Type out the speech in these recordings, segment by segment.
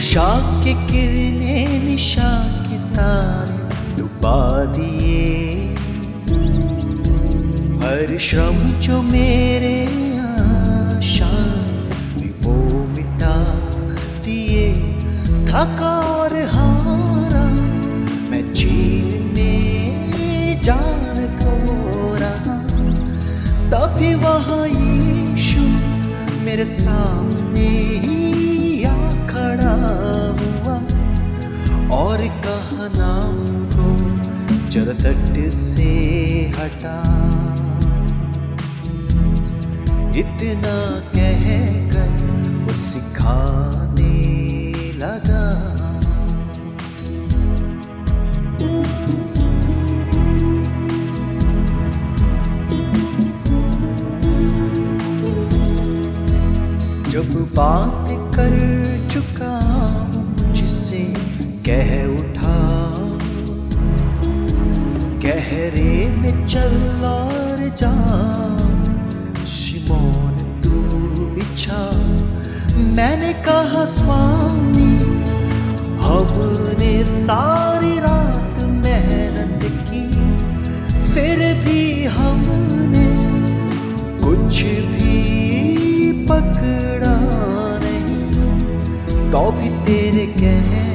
उषा के किरने निशा के तारे डुबा दिए। हर श्रम जो मेरे आशा वो मिटा दिए। थका और हारा मैं झील में जान खो रहा। तभी वहाँ यीशु मेरे सामने ही जरा तट से हटा। इतना कह कर वो सिखाने लगा। जब बात कर चुका मुझसे, कह शिमोन तू बिछा मैंने कहा, स्वामी, हमने सारी रात मेहनत की, फिर भी हमने कुछ भी पकड़ा नहीं। तो भी तेरे कहने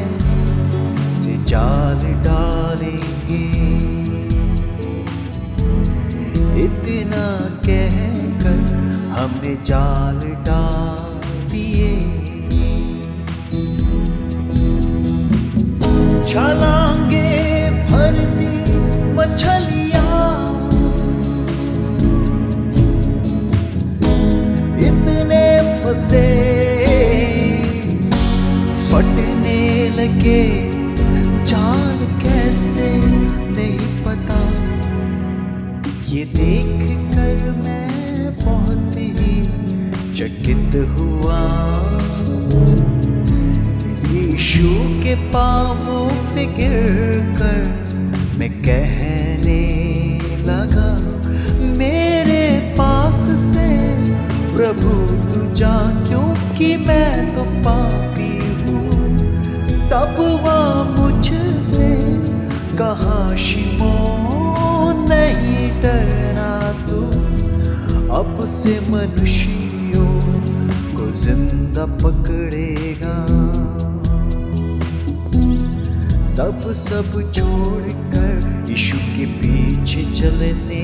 से जाल डालेंगे। डाल दिए। छलांगे भरती मछलियाँ। इतने फंसे फटने लगे। चकित हुआ। यीशु के पावों पे गिर कर मैं कहने लगा, मेरे पास से प्रभु तू जा, क्योंकि मैं तो पापी हूँ। तब वह मुझसे कहा शिमो नहीं डरना तू। अब से मनुष्यों ज़िंदा पकड़ेगा। तब सब छोड़कर यीशु के पीछे चलने